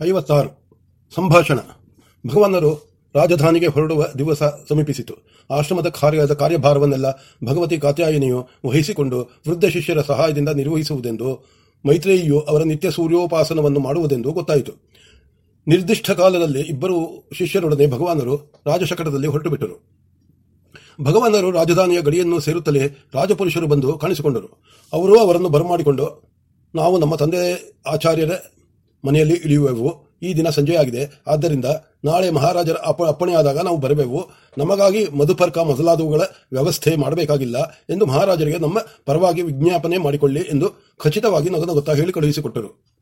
ಐವತ್ತಾರು. ಸಂಭಾಷಣ. ಭಗವಾನರು ರಾಜಧಾನಿಗೆ ಹೊರಡುವ ದಿವಸ ಸಮೀಪಿಸಿತು. ಆಶ್ರಮದ ಕಾರ್ಯದ ಕಾರ್ಯಭಾರವನ್ನೆಲ್ಲ ಭಗವತಿ ಕಾತ್ಯಾಯನಿಯು ವಹಿಸಿಕೊಂಡು ವೃದ್ಧ ಶಿಷ್ಯರ ಸಹಾಯದಿಂದ ನಿರ್ವಹಿಸುವುದೆಂದು, ಮೈತ್ರೇಯಿಯು ಅವರ ನಿತ್ಯ ಸೂರ್ಯೋಪಾಸನವನ್ನು ಮಾಡುವುದೆಂದು ಗೊತ್ತಾಯಿತು. ನಿರ್ದಿಷ್ಟ ಕಾಲದಲ್ಲಿ ಇಬ್ಬರು ಶಿಷ್ಯರೊಡನೆ ಭಗವಾನರು ರಾಜಶಕಟದಲ್ಲಿ ಹೊರಟುಬಿಟ್ಟರು. ಭಗವಾನರು ರಾಜಧಾನಿಯ ಗಡಿಯನ್ನು ಸೇರುತ್ತಲೇ ರಾಜಪುರುಷರು ಬಂದು ಕಾಣಿಸಿಕೊಂಡರು. ಅವರು ಅವರನ್ನು ಬರಮಾಡಿಕೊಂಡು, ನಾವು ನಮ್ಮ ತಂದೆ ಆಚಾರ್ಯರ ಮನೆಯಲ್ಲಿ ಇಳಿಯುವೆವು. ಈ ದಿನ ಸಂಜೆಯಾಗಿದೆ. ಆದ್ದರಿಂದ ನಾಳೆ ಮಹಾರಾಜರ ಅಪ, ಅಪ್ಪಣೆಯಾದಾಗ ನಾವು ಬರಬೇಕು ನಮಗಾಗಿ ಮಧುಪರ್ಕ ಮೊದಲಾದವುಗಳ ವ್ಯವಸ್ಥೆ ಮಾಡಬೇಕಾಗಿಲ್ಲ ಎಂದು ಮಹಾರಾಜರಿಗೆ ನಮ್ಮ ಪರವಾಗಿ ವಿಜ್ಞಾಪನೆ ಮಾಡಿಕೊಳ್ಳಿ ಎಂದು ಖಚಿತವಾಗಿ ನಗುನಗುತ್ತಾ ಹೇಳಿ ಕಳುಹಿಸಿಕೊಟ್ಟರು.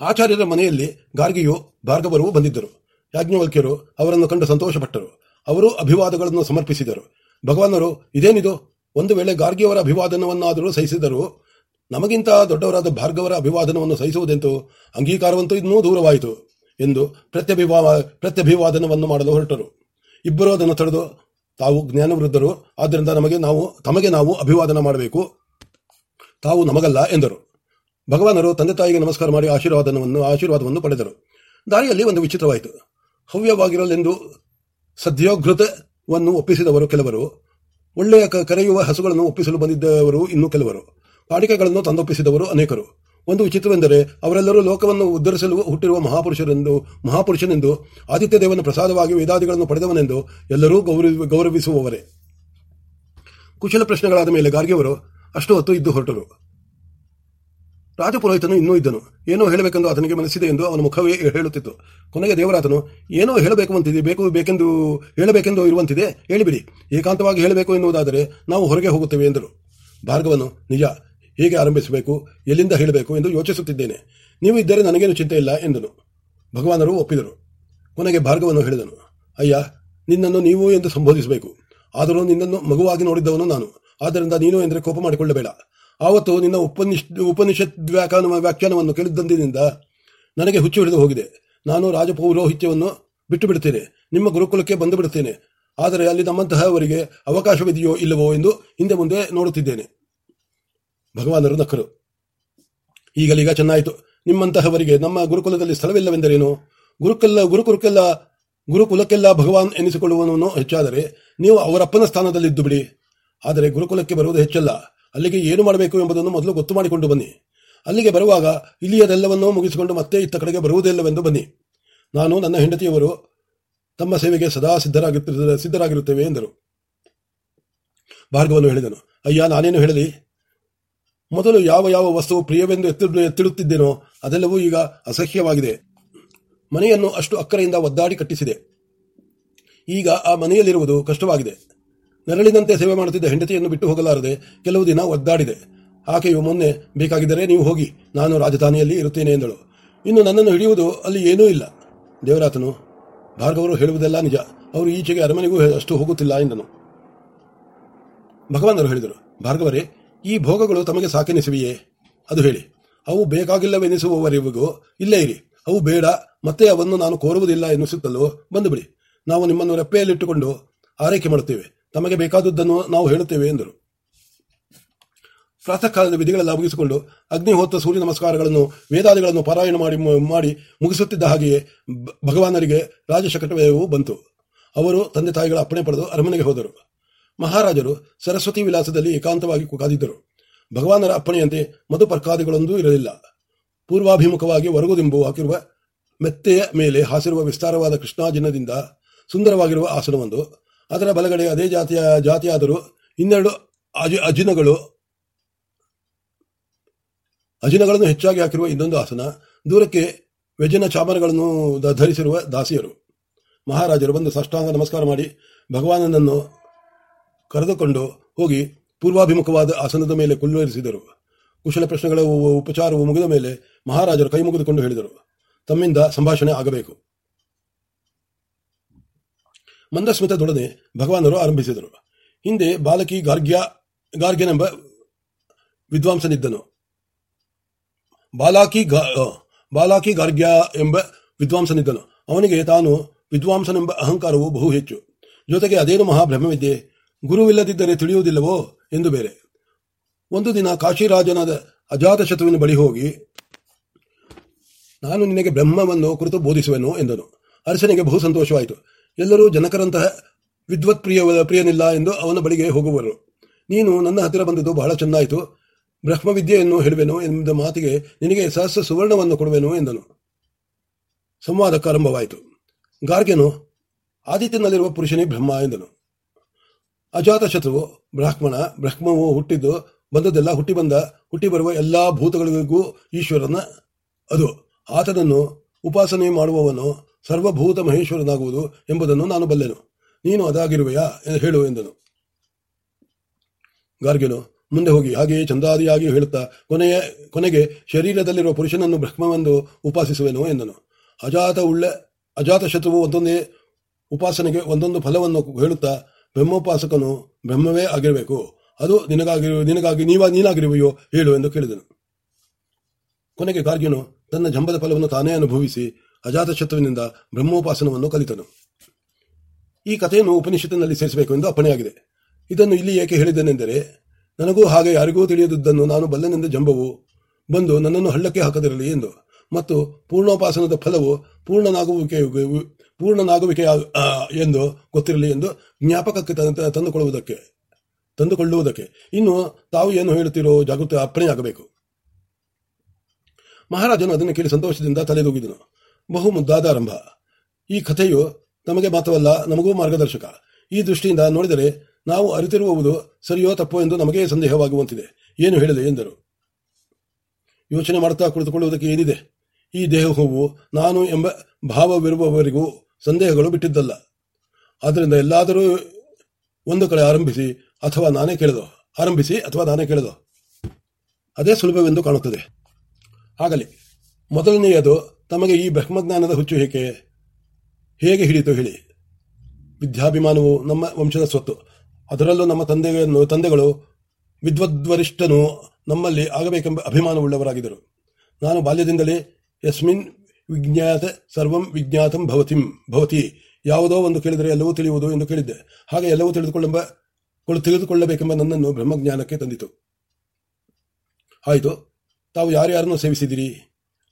ಆಚಾರ್ಯರ ಮನೆಯಲ್ಲಿ ಗಾರ್ಗಿಯು ಭಾರ್ಗವರು ಬಂದಿದ್ದರು. ಯಾಜ್ಞವಲ್ಕ್ಯರು ಅವರನ್ನು ಕಂಡು ಸಂತೋಷಪಟ್ಟರು. ಅವರು ಅಭಿವಾದಗಳನ್ನು ಸಮರ್ಪಿಸಿದರು. ಭಗವಾನರು, ಇದೇನಿದು? ಒಂದು ವೇಳೆ ಗಾರ್ಗಿಯವರ ಅಭಿವಾದನವನ್ನಾದರೂ ಸಹಿಸಿದರು ನಮಗಿಂತ ದೊಡ್ಡವರಾದ ಭಾರ್ಗವರ ಅಭಿವಾದನವನ್ನು ಸಹಿಸುವುದೆಂತೂ ಅಂಗೀಕಾರವಂತೂ ಇನ್ನೂ ದೂರವಾಯಿತು ಎಂದು ಪ್ರತ್ಯಭಿವಾ ಪ್ರತ್ಯಭಿವಾದನವನ್ನು ಮಾಡಲು ಹೊರಟರು. ಇಬ್ಬರು ಅದನ್ನು ತಡೆದು ತಾವು ಜ್ಞಾನವೃದ್ಧರು, ಆದ್ದರಿಂದ ನಮಗೆ ನಾವು, ತಮಗೆ ನಾವು ಅಭಿವಾದನ ಮಾಡಬೇಕು. ತಾವು ನಮಗಲ್ಲ ಎಂದರು. ಭಗವಾನರು ತಂದೆ ತಾಯಿಗೆ ನಮಸ್ಕಾರ ಮಾಡಿ ಆಶೀರ್ವಾದನವನ್ನು, ಆಶೀರ್ವಾದವನ್ನು ಪಡೆದರು. ದಾರಿಯಲ್ಲಿ ಒಂದು ವಿಚಿತ್ರವಾಯಿತು. ಹವ್ಯವಾಗಿರಲೆಂದು ಸದ್ಯೋಘೃತವನ್ನು ಒಪ್ಪಿಸಿದವರು ಕೆಲವರು. ಒಳ್ಳೆಯ ಕರೆಯುವ ಹಸುಗಳನ್ನು ಒಪ್ಪಿಸಲು ಬಂದಿದ್ದವರು ಇನ್ನೂ ಕೆಲವರು. ಕಾಣಿಕೆಗಳನ್ನು ತಂದೊಪ್ಪಿಸಿದವರು ಅನೇಕರು. ಒಂದು ವಿಚಿತ್ರವೆಂದರೆ, ಅವರೆಲ್ಲರೂ ಲೋಕವನ್ನು ಉದ್ಧರಿಸಲು ಹುಟ್ಟಿರುವ ಮಹಾಪುರುಷರೆಂದು, ಮಹಾಪುರುಷನೆಂದು ಆದಿತ್ಯ ದೇವನ ಪ್ರಸಾದವಾಗಿ ವೇದಾದಿಗಳನ್ನು ಪಡೆದವನೆಂದು ಎಲ್ಲರೂ ಗೌರವ, ಗೌರವಿಸುವವರೇ. ಕುಶಲ ಪ್ರಶ್ನೆಗಳಾದ ಮೇಲೆ ಗಾರ್ಗಿಯವರು, ಅಷ್ಟು ಹೊತ್ತು ಇದ್ದು ಹೊರಟರು. ರಾಜಪುರೋಹಿತನು ಇನ್ನೂ ಇದ್ದನು. ಏನೋ ಹೇಳಬೇಕೆಂದು ಆತನಿಗೆ ಮನಸ್ಸಿದೆ ಎಂದು ಅವನ ಮುಖವೇ ಹೇಳುತ್ತಿತ್ತು. ಕೊನೆಗೆ ದೇವರಾತನು, ಏನೋ ಹೇಳಬೇಕು ಅಂತಿದೆ ಬೇಕು, ಬೇಕೆಂದು, ಹೇಳಬೇಕೆಂದು ಇರುವಂತಿದೆ, ಹೇಳಿಬಿಡಿ. ಏಕಾಂತವಾಗಿ ಹೇಳಬೇಕು ಎನ್ನುವುದಾದರೆ ನಾವು ಹೊರಗೆ ಹೋಗುತ್ತೇವೆ ಎಂದರು. ಭಾರ್ಗವನು, ನಿಜ ಹೇಗೆ ಆರಂಭಿಸಬೇಕು, ಎಲ್ಲಿಂದ ಹೇಳಬೇಕು ಎಂದು ಯೋಚಿಸುತ್ತಿದ್ದೇನೆ. ನೀವು ಇದ್ದರೆ ನನಗೇನು ಚಿಂತೆ ಇಲ್ಲ ಎಂದನು. ಭಗವಾನರು ಒಪ್ಪಿದರು. ಕೊನೆಗೆ ಭಾರ್ಗವನ್ನು ಹೇಳಿದನು, ಅಯ್ಯ, ನಿನ್ನನ್ನು ನೀವು ಎಂದು ಸಂಬೋಧಿಸಬೇಕು. ಆದರೂ ನಿನ್ನನ್ನು ಮಗುವಾಗಿ ನೋಡಿದ್ದವನು ನಾನು. ಆದ್ದರಿಂದ ನೀನು ಎಂದರೆ ಕೋಪ ಮಾಡಿಕೊಳ್ಳಬೇಡ. ಆವತ್ತು ನಿನ್ನ ಉಪನಿಷ್ ಉಪನಿಷತ್ ವ್ಯಾಖ್ಯಾನ ವ್ಯಾಖ್ಯಾನವನ್ನು ಕೇಳಿದ್ದಂದಿನಿಂದ ನನಗೆ ಹುಚ್ಚು ಹಿಡಿದು ಹೋಗಿದೆ. ನಾನು ರಾಜಪೌರೋಹಿತ್ಯವನ್ನು ಬಿಟ್ಟು ಬಿಡುತ್ತೇನೆ ನಿಮ್ಮ ಗುರುಕುಲಕ್ಕೆ ಬಂದು ಬಿಡುತ್ತೇನೆ ಆದರೆ ಅಲ್ಲಿ ನಮ್ಮಂತಹವರಿಗೆ ಅವಕಾಶವಿದೆಯೋ ಇಲ್ಲವೋ ಎಂದು ಹಿಂದೆ ಮುಂದೆ ನೋಡುತ್ತಿದ್ದೇನೆ. ಭಗವಾನರು ನಕ್ಕರು ಈಗಲೀಗ ಚೆನ್ನಾಯಿತು. ನಿಮ್ಮಂತಹವರಿಗೆ ನಮ್ಮ ಗುರುಕುಲದಲ್ಲಿ ಸ್ಥಳವಿಲ್ಲವೆಂದರೇನು? ಗುರುಕುಲ ಗುರುಕುಲಕ್ಕೆಲ್ಲ ಗುರುಕುಲಕ್ಕೆಲ್ಲ ಭಗವಾನ್ ಎನಿಸಿಕೊಳ್ಳುವನು ಹೆಚ್ಚಾದರೆ ನೀವು ಅವರಪ್ಪನ ಸ್ಥಾನದಲ್ಲಿದ್ದು ಬಿಡಿ. ಆದರೆ ಗುರುಕುಲಕ್ಕೆ ಬರುವುದು ಹೆಚ್ಚಲ್ಲ. ಅಲ್ಲಿಗೆ ಏನು ಮಾಡಬೇಕು ಎಂಬುದನ್ನು ಮೊದಲು ಗೊತ್ತು ಮಾಡಿಕೊಂಡು ಬನ್ನಿ. ಅಲ್ಲಿಗೆ ಬರುವಾಗ ಇಲ್ಲಿಯದೆಲ್ಲವನ್ನೂ ಮುಗಿಸಿಕೊಂಡು ಮತ್ತೆ ಇತ್ತ ಕಡೆಗೆ ಬರುವುದಿಲ್ಲವೆಂದು ಬನ್ನಿ. ನಾನು ನನ್ನ ಹೆಂಡತಿಯವರು ತಮ್ಮ ಸೇವೆಗೆ ಸದಾ ಸಿದ್ಧರಾಗಿರುತ್ತ ಸಿದ್ಧರಾಗಿರುತ್ತೇವೆ ಎಂದರು. ಭಾರ್ಗವನು ಹೇಳಿದನು, ಅಯ್ಯ, ನಾನೇನು ಹೇಳಲಿ? ಮೊದಲು ಯಾವ ಯಾವ ವಸ್ತುವು ಪ್ರಿಯವೆಂದು ಎತ್ತಿ ಎತ್ತಿಡುತ್ತಿದ್ದೇನೋ ಅದೆಲ್ಲವೂ ಈಗ ಅಸಹ್ಯವಾಗಿದೆ. ಮನೆಯನ್ನು ಅಷ್ಟು ಅಕ್ಕರೆಯಿಂದ ಒದ್ದಾಡಿ ಕಟ್ಟಿಸಿದೆ. ಈಗ ಆ ಮನೆಯಲ್ಲಿರುವುದು ಕಷ್ಟವಾಗಿದೆ. ನೆರಳಿನಂತೆ ಸೇವೆ ಮಾಡುತ್ತಿದ್ದ ಹೆಂಡತಿಯನ್ನು ಬಿಟ್ಟು ಹೋಗಲಾರದೆ ಕೆಲವು ದಿನ ಒದ್ದಾಡಿದೆ. ಆಕೆಯು ಮೊನ್ನೆ, ಬೇಕಾಗಿದ್ದರೆ ನೀವು ಹೋಗಿ, ನಾನು ರಾಜಧಾನಿಯಲ್ಲಿ ಇರುತ್ತೇನೆ ಎಂದಳು. ಇನ್ನು ನನ್ನನ್ನು ಹಿಡಿಯುವುದು ಅಲ್ಲಿ ಏನೂ ಇಲ್ಲ. ದೇವರಾತನು, ಭಾರ್ಗವರು ಹೇಳುವುದೆಲ್ಲ ನಿಜ. ಅವರು ಈಚೆಗೆ ಅರಮನೆಗೂ ಅಷ್ಟು ಹೋಗುತ್ತಿಲ್ಲ ಎಂದನು. ಭಗವಾನರು ಹೇಳಿದರು, ಭಾರ್ಗವರೇ ಈ ಭೋಗಗಳು ತಮಗೆ ಸಾಕೆನಿಸುವಿಯೇ? ಅದು ಹೇಳಿ. ಅವು ಬೇಕಾಗಿಲ್ಲವೆನಿಸುವವರಿಗೂ ಇಲ್ಲೇ ಇರಿ. ಅವು ಬೇಡ, ಮತ್ತೆ ಅವನ್ನು ನಾನು ಕೋರುವುದಿಲ್ಲ ಎನ್ನಿಸುತ್ತಲೋ ಬಂದುಬಿಡಿ. ನಾವು ನಿಮ್ಮನ್ನು ರೆಪ್ಪೆಯಲ್ಲಿಟ್ಟುಕೊಂಡು ಆರೈಕೆ ಮಾಡುತ್ತೇವೆ. ತಮಗೆ ಬೇಕಾದದ್ದನ್ನು ನಾವು ಹೇಳುತ್ತೇವೆ ಎಂದರು. ಪ್ರಾತಃ ಕಾಲದ ವಿಧಿಗಳೆಲ್ಲ ಮುಗಿಸಿಕೊಂಡು ಅಗ್ನಿಹೋತ್ರ ಸೂರ್ಯ ನಮಸ್ಕಾರಗಳನ್ನು, ವೇದಾದಿಗಳನ್ನು ಪಾರಾಯಣ ಮಾಡಿ ಮಾಡಿ ಮುಗಿಸುತ್ತಿದ್ದ ಹಾಗೆಯೇ ಭಗವಾನರಿಗೆ ರಾಜಶಕಟವಯವು ಬಂತು. ಅವರು ತಂದೆ ತಾಯಿಗಳ ಅಪ್ಪಣೆ ಪಡೆದು ಅರಮನೆಗೆ ಹೋದರು. ಮಹಾರಾಜರು ಸರಸ್ವತಿ ವಿಲಾಸದಲ್ಲಿ ಏಕಾಂತವಾಗಿ ಕಾದಿದ್ದರು ಭಗವಾನರ ಅಪ್ಪಣೆಯಂತೆ ಮಧುಪರ್ಕಾದಿಗಳೊಂದೂ ಇರಲಿಲ್ಲ. ಪೂರ್ವಾಭಿಮುಖವಾಗಿ ಹೊರಗುದಿಂಬು ಹಾಕಿರುವ ಮೆತ್ತೆಯ ಮೇಲೆ ಹಾಸಿರುವ ವಿಸ್ತಾರವಾದ ಕೃಷ್ಣಾಜಿನದಿಂದ ಸುಂದರವಾಗಿರುವ ಆಸನವೊಂದು. ಅದರ ಬಲಗಡೆ ಅದೇ ಜಾತಿಯ ಜಾತಿಯಾದರೂ ಇನ್ನೆರಡು ಅಜಿ, ಅಜಿನಗಳು, ಅಜಿನಗಳನ್ನು ಹೆಚ್ಚಾಗಿ ಹಾಕಿರುವ ಇನ್ನೊಂದು ಆಸನ. ದೂರಕ್ಕೆ ವ್ಯಜನ ಚಾಮರಗಳನ್ನು ಧರಿಸಿರುವ ದಾಸಿಯರು. ಮಹಾರಾಜರು ಬಂದು ಸಾಷ್ಟಾಂಗ ನಮಸ್ಕಾರ ಮಾಡಿ ಭಗವಾನನನ್ನು ಕರೆದುಕೊಂಡು ಹೋಗಿ ಪೂರ್ವಾಭಿಮುಖವಾದ ಆಸನದ ಮೇಲೆ ಕುಳ್ಳುವರಿಸಿದರು ಕುಶಲ ಪ್ರಶ್ನೆಗಳ ಉಪಚಾರವು ಮುಗಿದ ಮೇಲೆ ಮಹಾರಾಜರು ಕೈ ಮುಗಿದುಕೊಂಡು ಹೇಳಿದರು. ತಮ್ಮಿಂದ ಸಂಭಾಷಣೆ ಆಗಬೇಕು. ಮಂದಸ್ಮಿತದೊಡನೆ ಭಗವಾನರು ಆರಂಭಿಸಿದರು. ಹಿಂದೆ ಬಾಲಕಿ ಗಾರ್ಗ್ಯ, ಗಾರ್ಗ್ಯನೆಂಬ ವಿದ್ವಾಂಸನಿದ್ದನು. ಬಾಲಾಕಿ ಬಾಲಾಕಿ ಗಾರ್ಗ್ಯ ಎಂಬ ವಿದ್ವಾಂಸನಿದ್ದನು. ಅವನಿಗೆ ತಾನು ವಿದ್ವಾಂಸನೆಂಬ ಅಹಂಕಾರವು ಬಹು ಹೆಚ್ಚು. ಜೊತೆಗೆ ಅದೇನು ಮಹಾಬ್ರಹ್ಮವಿದ್ಯೆ ಗುರುವಿಲ್ಲದಿದ್ದರೆ ತಿಳಿಯುವುದಿಲ್ಲವೋ ಎಂದು ಬೇರೆ. ಒಂದು ದಿನ ಕಾಶಿರಾಜನಾದ ಅಜಾತಶತ್ರುವಿನ ಬಳಿ ಹೋಗಿ, ನಾನು ನಿನಗೆ ಬ್ರಹ್ಮವನ್ನು ಕುರಿತು ಬೋಧಿಸುವೆನು ಎಂದನು. ಅರಸನಿಗೆ ಬಹು ಸಂತೋಷವಾಯಿತು. ಎಲ್ಲರೂ ಜನಕರಂತಹ ವಿದ್ವತ್ ಪ್ರಿಯ, ಪ್ರಿಯನಿಲ್ಲ ಎಂದು ಅವನ ಬಳಿಗೆ ಹೋಗುವರು. ನೀನು ನನ್ನ ಹತ್ತಿರ ಬಂದದ್ದು ಬಹಳ ಚೆನ್ನಾಯಿತು. ಬ್ರಹ್ಮವಿದ್ಯೆಯನ್ನು ಹೇಳುವೆನು ಎಂಬ ಮಾತಿಗೆ ನಿನಗೆ ಸಹಸ್ರ ಸುವರ್ಣವನ್ನು ಕೊಡುವೆನು ಎಂದನು. ಸಂವಾದಕ್ಕೆ ಆರಂಭವಾಯಿತು. ಗಾರ್ಗೆನು ಆದಿತ್ಯನಲ್ಲಿರುವ ಪುರುಷನೇ ಬ್ರಹ್ಮ ಎಂದನು. ಅಜಾತ ಶತ್ರುವು ಬ್ರಾಹ್ಮಣ ಬ್ರಹ್ಮವು ಹುಟ್ಟಿದ್ದು ಬಂದದ್ದೆಲ್ಲ ಹುಟ್ಟಿ ಬಂದ, ಹುಟ್ಟಿ ಬರುವ ಎಲ್ಲಾ ಭೂತಗಳಿಗೂ ಈಶ್ವರನ ಅದು. ಆತನನ್ನು ಉಪಾಸನೆ ಮಾಡುವವನು ಸರ್ವಭೂತ ಮಹೇಶ್ವರನಾಗುವುದು ಎಂಬುದನ್ನು ನಾನು ಬಲ್ಲೆನು. ನೀನು ಅದಾಗಿರುವೆಯಾ ಹೇಳು ಎಂದನು. ಗಾರ್ಗೆನು ಮುಂದೆ ಹೋಗಿ. ಹಾಗೆಯೇ ಚಂದಾದಿಯಾಗಿ ಹೇಳುತ್ತಾ ಕೊನೆಯ, ಕೊನೆಗೆ ಶರೀರದಲ್ಲಿರುವ ಪುರುಷನನ್ನು ಬ್ರಹ್ಮವೆಂದು ಉಪಾಸಿಸುವೆನು ಎಂದನು. ಅಜಾತ ಉಳ್ಳ ಅಜಾತ ಶತ್ರುವು ಒಂದೊಂದೇ ಉಪಾಸನೆಗೆ ಒಂದೊಂದು ಫಲವನ್ನು ಹೇಳುತ್ತಾ ಬ್ರಹ್ಮೋಪಾಸಕನು ಬ್ರಹ್ಮವೇ ಆಗಿರಬೇಕು. ಅದು ನಿನಗಾಗಿ ನಿನಗಾಗಿ ನೀವ ನೀನಾಗಿರುವೆಯೋ ಹೇಳು ಎಂದು ಕೇಳಿದನು. ಕೊನೆಗೆ ಗಾರ್ಗ್ಯನು ತನ್ನ ಜಂಬದ ಫಲವನ್ನು ತಾನೇ ಅನುಭವಿಸಿ ಅಜಾತಶತ್ರುವಿನಿಂದ ಬ್ರಹ್ಮೋಪಾಸನವನ್ನು ಕಲಿತನು. ಈ ಕಥೆಯನ್ನು ಉಪನಿಷತ್ತಿನಲ್ಲಿ ಸೇರಿಸಬೇಕು ಎಂದು ಅಪ್ಪಣೆಯಾಗಿದೆ. ಇದನ್ನು ಇಲ್ಲಿ ಏಕೆ ಹೇಳಿದನೆಂದರೆ ನನಗೂ ಹಾಗೆ ಯಾರಿಗೂ ತಿಳಿಯದುದನ್ನು ನಾನು ಬಲ್ಲನೆಂದ ಜಂಬವು ಬಂದು ನನ್ನನ್ನು ಹಳ್ಳಕ್ಕೆ ಹಾಕದಿರಲಿ ಎಂದು. ಮತ್ತು ಪೂರ್ಣೋಪಾಸನದ ಫಲವು ಪೂರ್ಣನಾಗುವಿಕೆ ಪೂರ್ಣನಾಗುವಿಕೆ ಎಂದು ಗೊತ್ತಿರಲಿ ಎಂದು ಜ್ಞಾಪಕಕ್ಕೆ ತಂದುಕೊಳ್ಳುವುದಕ್ಕೆ ತಂದುಕೊಳ್ಳುವುದಕ್ಕೆ. ಇನ್ನು ತಾವು ಏನು ಹೇಳುತ್ತಿರೋ ಜಾಗೃತಿ ಅಪ್ಪಣೆಯಾಗಬೇಕು. ಮಹಾರಾಜನು ಅದನ್ನು ಕೇಳಿ ಸಂತೋಷದಿಂದ ತಲೆದೂಗಿದನು. ಬಹು ಮುದ್ದಾದ ಆರಂಭ ಈ ಕಥೆಯು ತಮಗೆ ಮಾತ್ರವಲ್ಲ, ನಮಗೂ ಮಾರ್ಗದರ್ಶಕ. ಈ ದೃಷ್ಟಿಯಿಂದ ನೋಡಿದರೆ ನಾವು ಅರಿತಿರುವುದು ಸರಿಯೋ ತಪ್ಪೋ ಎಂದು ನಮಗೆ ಸಂದೇಹವಾಗುವಂತಿದೆ. ಏನು ಹೇಳಿದೆ ಎಂದರು. ಯೋಚನೆ ಮಾಡುತ್ತಾ ಕುಳಿತುಕೊಳ್ಳುವುದಕ್ಕೆ ಏನಿದೆ? ಈ ದೇಹವು ನಾನು ಎಂಬ ಭಾವವಿರುವವರಿಗೂ ಸಂದೇಹಗಳು ಬಿಟ್ಟಿದ್ದಲ್ಲ. ಆದ್ದರಿಂದ ಎಲ್ಲಾದರೂ ಒಂದು ಕಡೆ ಆರಂಭಿಸಿ ಅಥವಾ ನಾನೇ ಕೇಳಿದೋ, ಆರಂಭಿಸಿ ಅಥವಾ ನಾನೇ ಕೇಳದೋ, ಅದೇ ಸುಲಭವೆಂದು ಕಾಣುತ್ತದೆ. ಆಗಲಿ ಮೊದಲನೆಯದು ತಮಗೆ ಈ ಬ್ರಹ್ಮಜ್ಞಾನದ ಹುಚ್ಚು ಏಕೆ ಹೇಗೆ ಹಿಡಿತು ಹೇಳಿ. ವಿದ್ಯಾಭಿಮಾನವು ನಮ್ಮ ವಂಶದ ಸ್ವತ್ತು. ಅದರಲ್ಲೂ ನಮ್ಮ ತಂದೆಯನ್ನು ತಂದೆಗಳು ವಿದ್ವದ್ವರಿಷ್ಠನು ನಮ್ಮಲ್ಲಿ ಆಗಬೇಕೆಂಬ ಅಭಿಮಾನವುಳ್ಳವರಾಗಿದ್ದರು. ನಾನು ಬಾಲ್ಯದಿಂದಲೇ ಯಸ್ಮಿನ್ ವಿಜ್ಞಾತ ಸರ್ವಂ ವಿಜ್ಞಾತಂ ಭವತಿಂ. ಭವತಿ, ಯಾವುದೋ ಒಂದು ಕೇಳಿದರೆ ಎಲ್ಲವೂ ತಿಳಿಯುವುದು ಎಂದು ಕೇಳಿದ್ದೆ. ಹಾಗೆ ಎಲ್ಲವೂ ತಿಳಿದುಕೊಳ್ಳೆಂಬ ತಿಳಿದುಕೊಳ್ಳಬೇಕೆಂಬ ನನ್ನನ್ನು ಬ್ರಹ್ಮಜ್ಞಾನಕ್ಕೆ ತಂದಿತು. ಆಯಿತು, ತಾವು ಯಾರ್ಯಾರನ್ನು ಸೇವಿಸಿದಿರಿ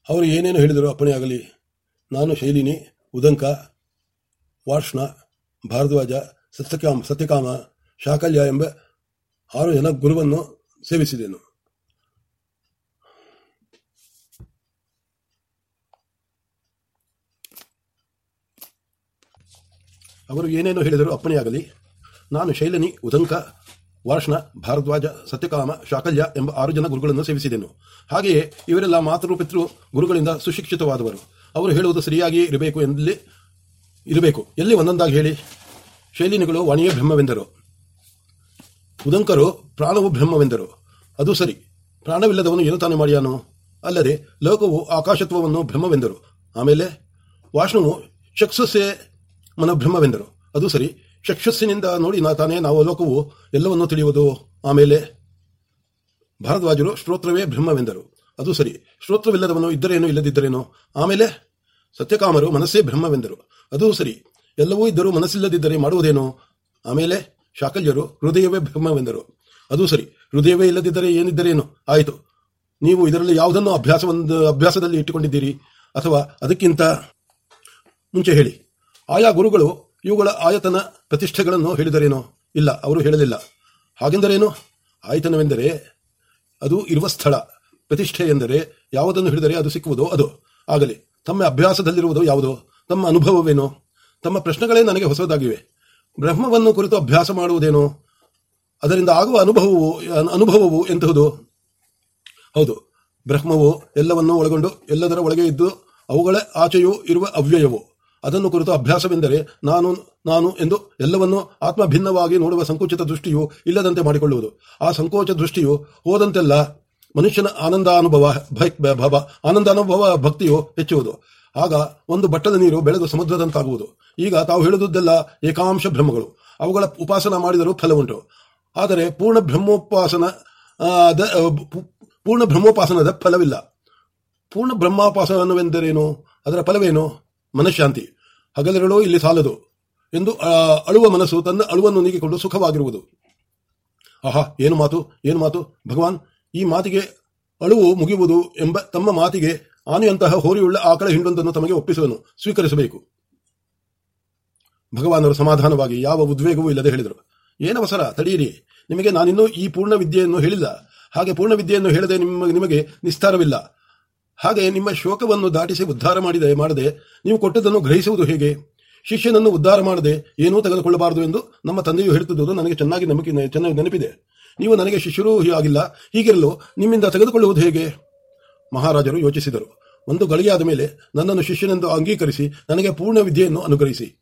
ಅವರು ಏನೇನು ಹೇಳಿದರು ಅಪ್ಪಣೆಯಾಗಲಿ ನಾನು ಶೈಲಿನಿ, ಉದಂಕ, ವಾರ್ಷ್ಣ, ಭಾರದ್ವಾಜ, ಸತ್ಯಕಾಮ ಸತ್ಯಕಾಮ, ಶಾಕಲ್ಯ ಎಂಬ ಆರು ಜನ ಗುರುವನ್ನು ಸೇವಿಸಿದೆನು. ಅವರು ಏನೇನು ಹೇಳಿದರು ಅಪ್ಪಣೆಯಾಗಲಿ. ನಾನು ಶೈಲನಿ, ಉದಂಕ, ವಾರ್ಷ್ಣ, ಭಾರದ್ವಾಜ, ಸತ್ಯಕಾಮ, ಶಾಕಲ್ಯ ಎಂಬ ಆರು ಜನ ಗುರುಗಳನ್ನು ಸೇವಿಸಿದೆನು. ಹಾಗೆಯೇ ಇವರೆಲ್ಲ ಮಾತೃ, ಪಿತೃ ಗುರುಗಳಿಂದ ಸುಶಿಕ್ಷಿತವಾದವರು. ಅವರು ಹೇಳುವುದು ಸರಿಯಾಗಿ ಇರಬೇಕು ಎಂದಲ್ಲಿ ಇರಬೇಕು. ಎಲ್ಲಿ ಒಂದೊಂದಾಗಿ ಹೇಳಿ. ಶೈಲಿನಿಗಳು ವಾಣಿಯೇ ಬ್ರಹ್ಮವೆಂದರು. ಉದಂಕರು ಪ್ರಾಣವು ಬ್ರಹ್ಮವೆಂದರು. ಅದು ಸರಿ. ಪ್ರಾಣವಿಲ್ಲದವನು ಏನು ತಾನೇ ಮಾಡಿಯಾನು? ಅಲ್ಲದೆ ಲೋಕವು ಆಕಾಶತ್ವವನ್ನು ಬ್ರಹ್ಮವೆಂದರು. ಆಮೇಲೆ ವಾಷ್ಣವು ಚಕ್ಷುಸೆ ಮನೋಬ್ರಹ್ಮವೆಂದರು ಅದು ಸರಿ. ಚಕ್ಷಸ್ಸಿನಿಂದ ನೋಡಿ ನಾ ತಾನೇ ನಾವು ಲೋಕವು ಎಲ್ಲವನ್ನೂ ತಿಳಿಯುವುದು. ಆಮೇಲೆ ಭಾರದ್ವಾಜರು ಶ್ರೋತ್ರವೇ ಬ್ರಹ್ಮವೆಂದರು. ಅದು ಸರಿ. ಶ್ರೋತ್ರವಿಲ್ಲದವನು ಇದ್ದರೇನು ಇಲ್ಲದಿದ್ದರೇನೋ? ಆಮೇಲೆ ಸತ್ಯಕಾಮರು ಮನಸ್ಸೇ ಬ್ರಹ್ಮವೆಂದರು. ಅದು ಸರಿ. ಎಲ್ಲವೂ ಇದ್ದರೂ ಮನಸ್ಸಿಲ್ಲದಿದ್ದರೆ ಮಾಡುವುದೇನು? ಆಮೇಲೆ ಶಾಕಲ್ಯರು ಹೃದಯವೇ ಬ್ರಹ್ಮವೆಂದರು. ಅದು ಸರಿ. ಹೃದಯವೇ ಇಲ್ಲದಿದ್ದರೆ ಏನಿದ್ದರೇನು? ಆಯಿತು. ನೀವು ಇದರಲ್ಲಿ ಯಾವುದನ್ನು ಅಭ್ಯಾಸವನ್ನು ಅಭ್ಯಾಸದಲ್ಲಿ ಇಟ್ಟುಕೊಂಡಿದ್ದೀರಿ? ಅಥವಾ ಅದಕ್ಕಿಂತ ಮುಂಚೆ ಹೇಳಿ. ಆಯಾ ಗುರುಗಳು ಇವುಗಳ ಆಯತನ ಪ್ರತಿಷ್ಠೆಗಳನ್ನು ಹೇಳಿದರೇನೋ? ಇಲ್ಲ, ಅವರು ಹೇಳಲಿಲ್ಲ. ಹಾಗೆಂದರೇನು? ಆಯತನವೆಂದರೆ ಅದು ಇರುವ ಸ್ಥಳ. ಪ್ರತಿಷ್ಠೆ ಎಂದರೆ ಯಾವುದನ್ನು ಹಿಡಿದರೆ ಅದು ಸಿಕ್ಕುವುದೋ ಅದು. ಆಗಲಿ, ತಮ್ಮ ಅಭ್ಯಾಸದಲ್ಲಿರುವುದು ಯಾವುದೋ? ತಮ್ಮ ಅನುಭವವೇನೋ? ತಮ್ಮ ಪ್ರಶ್ನೆಗಳೇ ನನಗೆ ಹೊಸದಾಗಿವೆ. ಬ್ರಹ್ಮವನ್ನು ಕುರಿತು ಅಭ್ಯಾಸ ಮಾಡುವುದೇನೋ? ಅದರಿಂದ ಆಗುವ ಅನುಭವವು ಅನುಭವವು ಎಂತಹುದು? ಹೌದು, ಬ್ರಹ್ಮವು ಎಲ್ಲವನ್ನೂ ಒಳಗೊಂಡು ಎಲ್ಲದರ ಒಳಗೆ ಇದ್ದು ಅವುಗಳ ಆಚೆಯೂ ಇರುವ ಅವ್ಯಯವು. ಅದನ್ನು ಕುರಿತು ಅಭ್ಯಾಸವೆಂದರೆ ನಾನು ನಾನು ಎಂದು ಎಲ್ಲವನ್ನು ಆತ್ಮಭಿನ್ನವಾಗಿ ನೋಡುವ ಸಂಕುಚಿತ ದೃಷ್ಟಿಯು ಇಲ್ಲದಂತೆ ಮಾಡಿಕೊಳ್ಳುವುದು. ಆ ಸಂಕೋಚ ದೃಷ್ಟಿಯು ಹೋದಂತೆಲ್ಲ ಮನುಷ್ಯನ ಆನಂದಾನುಭವ ಭವ, ಆನಂದಾನುಭವ ಭಕ್ತಿಯು ಹೆಚ್ಚುವುದು. ಆಗ ಒಂದು ಬಟ್ಟದ ನೀರು ಬೆಳೆದು ಸಮುದ್ರದಂತಾಗುವುದು. ಈಗ ತಾವು ಹೇಳುವುದೆಲ್ಲ ಏಕಾಂಶ ಬ್ರಹ್ಮಗಳು. ಅವುಗಳ ಉಪಾಸನ ಮಾಡಿದರೂ ಫಲವುಂಟು. ಆದರೆ ಪೂರ್ಣ ಬ್ರಹ್ಮೋಪಾಸನ ಪೂರ್ಣ ಬ್ರಹ್ಮೋಪಾಸನದ ಫಲವಿಲ್ಲ. ಪೂರ್ಣ ಬ್ರಹ್ಮೋಪಾಸನವೆಂದರೇನು? ಅದರ ಫಲವೇನು? ಮನಃಶಾಂತಿ. ಹಗಲಿರಳು ಇಲ್ಲಿ ಸಾಲದು ಎಂದು ಅಳುವ ಮನಸ್ಸು ತನ್ನ ಅಳುವನ್ನು ನೀಗಿಕೊಂಡು ಸುಖವಾಗಿರುವುದು. ಆಹಾ, ಏನು ಮಾತು ಏನು ಮಾತು? ಭಗವಾನ್, ಈ ಮಾತಿಗೆ ಅಳುವು ಮುಗಿಯುವುದು ಎಂಬ ತಮ್ಮ ಮಾತಿಗೆ ಆನೆಯಂತಹ ಹೋರಿಯುಳ್ಳ ಆಕಳ ಹಿಂಡೊಂದನ್ನು ತಮಗೆ ಒಪ್ಪಿಸುವನು, ಸ್ವೀಕರಿಸಬೇಕು. ಭಗವಾನರು ಸಮಾಧಾನವಾಗಿ, ಯಾವ ಉದ್ವೇಗವೂ ಇಲ್ಲದೆ ಹೇಳಿದರು. ಏನವಸರ ತಡೆಯಿರಿ ನಿಮಗೆ ನಾನಿನ್ನೂ ಈ ಪೂರ್ಣ ವಿದ್ಯೆಯನ್ನು ಹೇಳಿಲ್ಲ. ಹಾಗೆ ಪೂರ್ಣ ವಿದ್ಯೆಯನ್ನು ಹೇಳದೆ ನಿಮ್ಮ, ನಿಮಗೆ ನಿಸ್ತಾರವಿಲ್ಲ. ಹಾಗೆ ನಿಮ್ಮ ಶೋಕವನ್ನು ದಾಟಿಸಿ ಉದ್ಧಾರ ಮಾಡಿದೆ, ಮಾಡದೆ ನೀವು ಕೊಟ್ಟದ್ದನ್ನು ಗ್ರಹಿಸುವುದು ಹೇಗೆ? ಶಿಷ್ಯನನ್ನು ಉದ್ಧಾರ ಮಾಡದೆ ಏನೂ ತೆಗೆದುಕೊಳ್ಳಬಾರದು ಎಂದು ನಮ್ಮ ತಂದೆಯು ಹೇಳುತ್ತಿದ್ದುದು ನನಗೆ ಚೆನ್ನಾಗಿ ನಂಬಿಕೆ, ಚೆನ್ನಾಗಿ ನೆನಪಿದೆ. ನೀವು ನನಗೆ ಶಿಷ್ಯರೂ ಆಗಿಲ್ಲ, ಹೀಗಿರಲು ನಿಮ್ಮಿಂದ ತೆಗೆದುಕೊಳ್ಳುವುದು ಹೇಗೆ? ಮಹಾರಾಜರು ಯೋಚಿಸಿದರು. ಒಂದು ಗಳಿಯಾದ ಮೇಲೆ ನನ್ನನ್ನು ಶಿಷ್ಯನೆಂದು ಅಂಗೀಕರಿಸಿ ನನಗೆ ಪೂರ್ಣ ವಿದ್ಯೆಯನ್ನು ಅನುಗ್ರಹಿಸಿ.